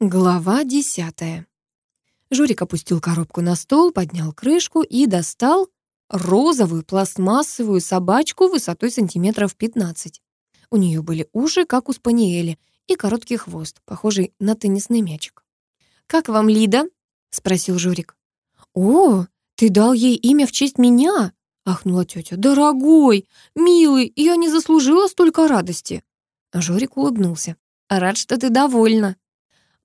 Глава десятая. Журик опустил коробку на стол, поднял крышку и достал розовую пластмассовую собачку высотой сантиметров 15. У нее были уши, как у спаниели, и короткий хвост, похожий на теннисный мячик. «Как вам Лида?» — спросил Журик. «О, ты дал ей имя в честь меня!» — ахнула тетя. «Дорогой, милый, я не заслужила столько радости!» Журик улыбнулся. «Рад, что ты довольна!»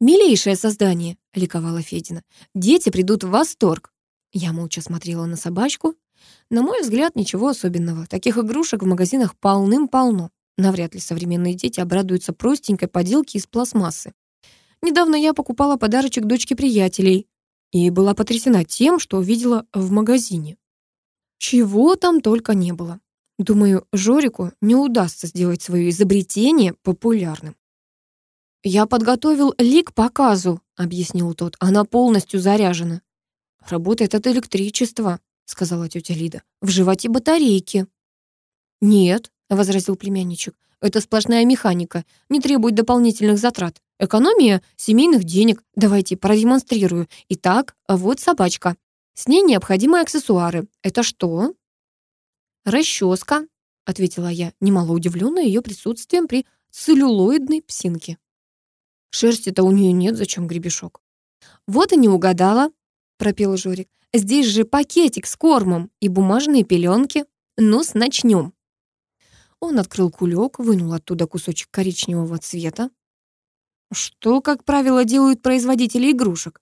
«Милейшее создание!» — ликовала Федина. «Дети придут в восторг!» Я молча смотрела на собачку. На мой взгляд, ничего особенного. Таких игрушек в магазинах полным-полно. Навряд ли современные дети обрадуются простенькой поделке из пластмассы. Недавно я покупала подарочек дочке приятелей и была потрясена тем, что увидела в магазине. Чего там только не было. Думаю, Жорику не удастся сделать свое изобретение популярным. «Я подготовил лик к показу», — объяснил тот. «Она полностью заряжена». «Работает от электричества», — сказала тетя Лида. «В животе батарейки». «Нет», — возразил племянничек. «Это сплошная механика, не требует дополнительных затрат. Экономия семейных денег. Давайте продемонстрирую. Итак, вот собачка. С ней необходимы аксессуары. Это что?» «Расческа», — ответила я, немало удивленная ее присутствием при целлюлоидной псинке. Шерсти-то у нее нет, зачем гребешок? Вот и не угадала, пропел Жорик. Здесь же пакетик с кормом и бумажные пеленки. Ну-с, начнем. Он открыл кулек, вынул оттуда кусочек коричневого цвета. Что, как правило, делают производители игрушек?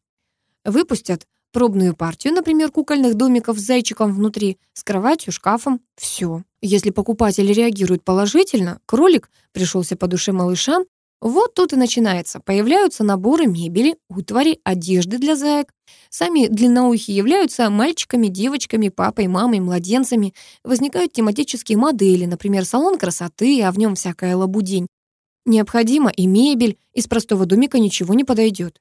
Выпустят пробную партию, например, кукольных домиков с зайчиком внутри, с кроватью, шкафом, все. Если покупатель реагирует положительно, кролик пришелся по душе малышам, вот тут и начинается. Появляются наборы мебели, утвари, одежды для заек. Сами длинноухи являются мальчиками, девочками, папой, мамой, младенцами. Возникают тематические модели, например, салон красоты, а в нем всякая лабудень. Необходимо и мебель, из простого домика ничего не подойдет.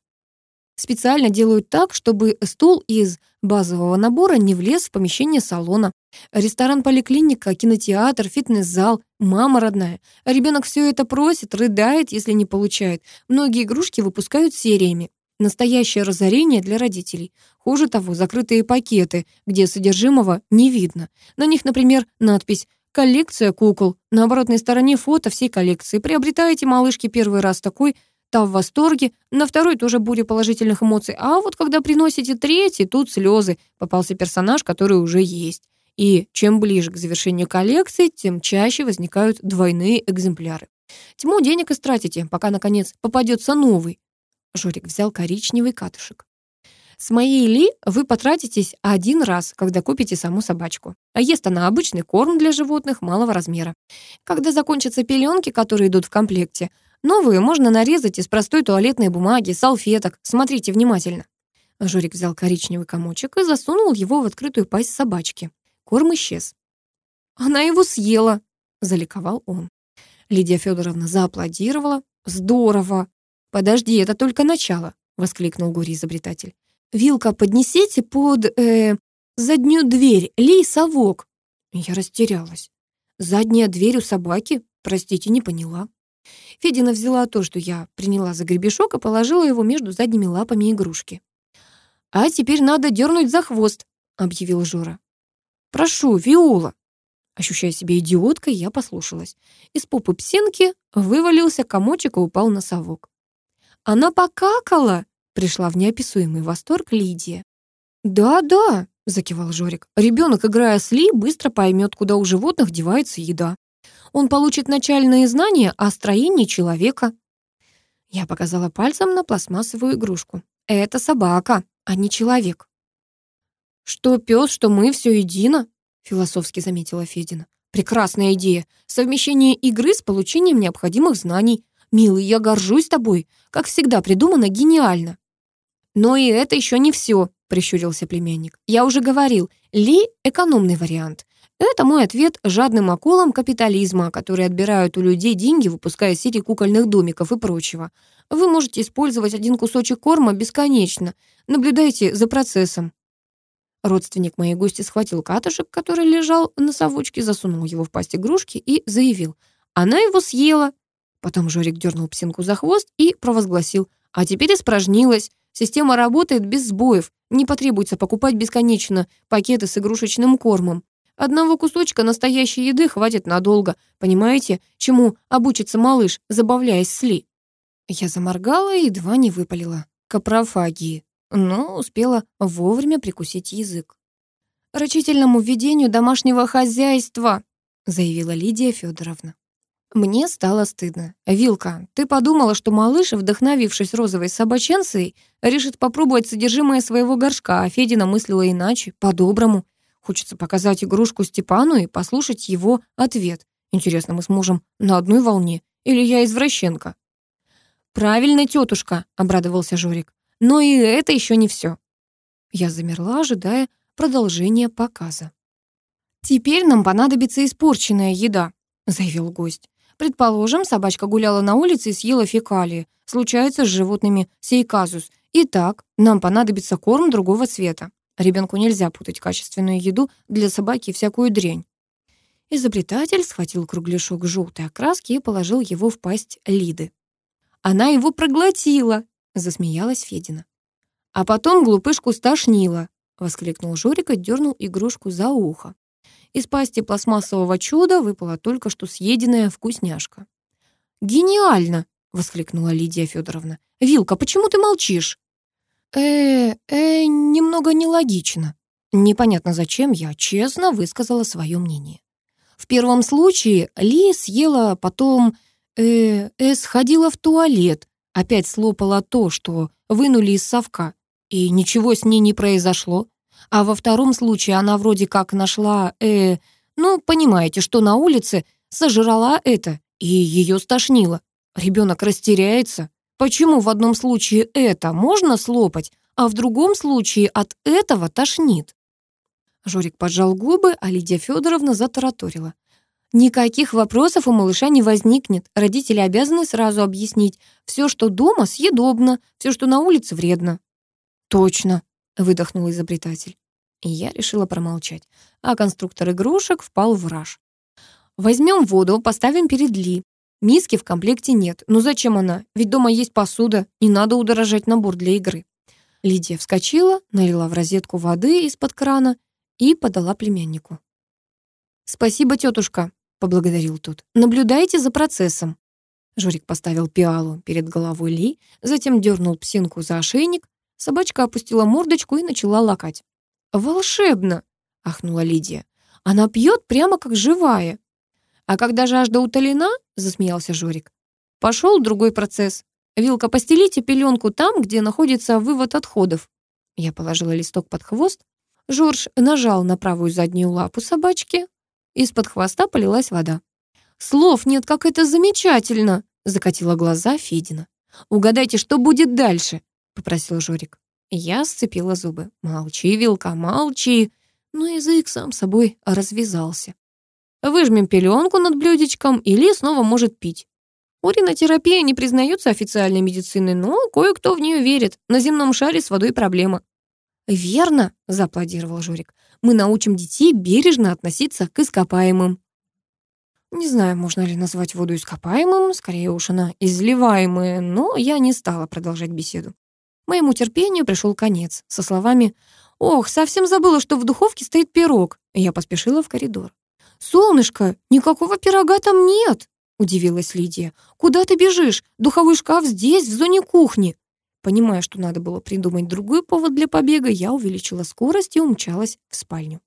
Специально делают так, чтобы стул из базового набора не влез в помещение салона. Ресторан-поликлиника, кинотеатр, фитнес-зал Мама родная, а ребенок все это просит, рыдает, если не получает. Многие игрушки выпускают сериями. Настоящее разорение для родителей. Хуже того, закрытые пакеты, где содержимого не видно. На них, например, надпись «Коллекция кукол». На оборотной стороне фото всей коллекции. Приобретаете малышки первый раз такой, та в восторге, на второй тоже буря положительных эмоций, а вот когда приносите третий, тут слезы, попался персонаж, который уже есть. И чем ближе к завершению коллекции, тем чаще возникают двойные экземпляры. Тьму денег истратите, пока, наконец, попадется новый. Жорик взял коричневый катышек. С моей Ли вы потратитесь один раз, когда купите саму собачку. А ест она обычный корм для животных малого размера. Когда закончатся пеленки, которые идут в комплекте, новые можно нарезать из простой туалетной бумаги, салфеток. Смотрите внимательно. Жорик взял коричневый комочек и засунул его в открытую пасть собачки. Корм исчез. «Она его съела!» — заликовал он. Лидия Федоровна зааплодировала. «Здорово!» «Подожди, это только начало!» — воскликнул Гурий-изобретатель. «Вилка поднесите под... Э, заднюю дверь, лей совок!» Я растерялась. «Задняя дверь у собаки? Простите, не поняла». Федина взяла то, что я приняла за гребешок, и положила его между задними лапами игрушки. «А теперь надо дернуть за хвост», — объявил Жора. Прошу, Виола!» Ощущая себя идиоткой, я послушалась. Из попы псинки вывалился комочек и упал на совок. «Она покакала!» — пришла в неописуемый восторг Лидия. «Да-да!» — закивал Жорик. «Ребенок, играя с Ли, быстро поймет, куда у животных девается еда. Он получит начальные знания о строении человека». Я показала пальцем на пластмассовую игрушку. «Это собака, а не человек». «Что пес, что мы, все едино», — философски заметила Федина. «Прекрасная идея. Совмещение игры с получением необходимых знаний. Милый, я горжусь тобой. Как всегда, придумано гениально». «Но и это еще не все», — прищурился племянник. «Я уже говорил, Ли — экономный вариант. Это мой ответ жадным акулам капитализма, которые отбирают у людей деньги, выпуская сети кукольных домиков и прочего. Вы можете использовать один кусочек корма бесконечно. Наблюдайте за процессом. Родственник моей гости схватил катышек, который лежал на совочке, засунул его в пасть игрушки и заявил. «Она его съела!» Потом Жорик дернул псинку за хвост и провозгласил. «А теперь испражнилась. Система работает без сбоев. Не потребуется покупать бесконечно пакеты с игрушечным кормом. Одного кусочка настоящей еды хватит надолго. Понимаете, чему обучится малыш, забавляясь с ли. Я заморгала и едва не выпалила. Капрофагии но успела вовремя прикусить язык. «Рачительному ведению домашнего хозяйства», заявила Лидия Федоровна. Мне стало стыдно. «Вилка, ты подумала, что малыш, вдохновившись розовой собаченцей, решит попробовать содержимое своего горшка, а Федина мыслила иначе, по-доброму. Хочется показать игрушку Степану и послушать его ответ. Интересно, мы с мужем на одной волне? Или я извращенка?» «Правильно, тетушка», — обрадовался Жорик. Но и это еще не все. Я замерла, ожидая продолжения показа. «Теперь нам понадобится испорченная еда», — заявил гость. «Предположим, собачка гуляла на улице и съела фекалии. Случается с животными сей казус. Итак, нам понадобится корм другого цвета. Ребенку нельзя путать качественную еду для собаки всякую дрянь». Изобретатель схватил кругляшок желтой окраски и положил его в пасть Лиды. «Она его проглотила!» — засмеялась Федина. «А потом глупышку стошнило!» — воскликнул Жорик и дернул игрушку за ухо. Из пасти пластмассового чуда выпала только что съеденная вкусняшка. «Гениально!» — воскликнула Лидия Федоровна. «Вилка, почему ты молчишь?» «Э-э, немного нелогично. Непонятно зачем, я честно высказала свое мнение. В первом случае Ли съела, потом э, э сходила в туалет, Опять слопала то, что вынули из совка, и ничего с ней не произошло. А во втором случае она вроде как нашла, э, ну, понимаете, что на улице, сожрала это, и ее стошнило. Ребенок растеряется. Почему в одном случае это можно слопать, а в другом случае от этого тошнит? Жорик поджал губы, а Лидия Федоровна затараторила. Никаких вопросов у малыша не возникнет. Родители обязаны сразу объяснить. Все, что дома, съедобно, все, что на улице, вредно. Точно, выдохнул изобретатель. И я решила промолчать. А конструктор игрушек впал в раж. Возьмем воду, поставим перед Ли. Миски в комплекте нет. Но зачем она? Ведь дома есть посуда, не надо удорожать набор для игры. Лидия вскочила, налила в розетку воды из-под крана и подала племяннику. «Спасибо, тетушка», поблагодарил тот. «Наблюдайте за процессом». Жорик поставил пиалу перед головой Ли, затем дернул псинку за ошейник. Собачка опустила мордочку и начала лакать. «Волшебно!» — ахнула Лидия. «Она пьет прямо как живая». «А когда жажда утолена?» — засмеялся Жорик. Пошел другой процесс. Вилка, постелите пеленку там, где находится вывод отходов». Я положила листок под хвост. Жорж нажал на правую заднюю лапу собачки, из-под хвоста полилась вода. «Слов нет, как это замечательно!» — закатила глаза Федина. «Угадайте, что будет дальше?» — попросил Жорик. Я сцепила зубы. «Молчи, Вилка, молчи!» Но язык сам собой развязался. Выжмем пеленку над блюдечком, или снова может пить. Уринотерапия не признается официальной медициной, но кое-кто в нее верит. На земном шаре с водой проблема. «Верно», — зааплодировал Жорик. «Мы научим детей бережно относиться к ископаемым». Не знаю, можно ли назвать воду ископаемым, скорее уж она изливаемая, но я не стала продолжать беседу. Моему терпению пришел конец со словами «Ох, совсем забыла, что в духовке стоит пирог». Я поспешила в коридор. «Солнышко, никакого пирога там нет!» — удивилась Лидия. «Куда ты бежишь? Духовой шкаф здесь, в зоне кухни. Понимая, что надо было придумать другой повод для побега, я увеличила скорость и умчалась в спальню.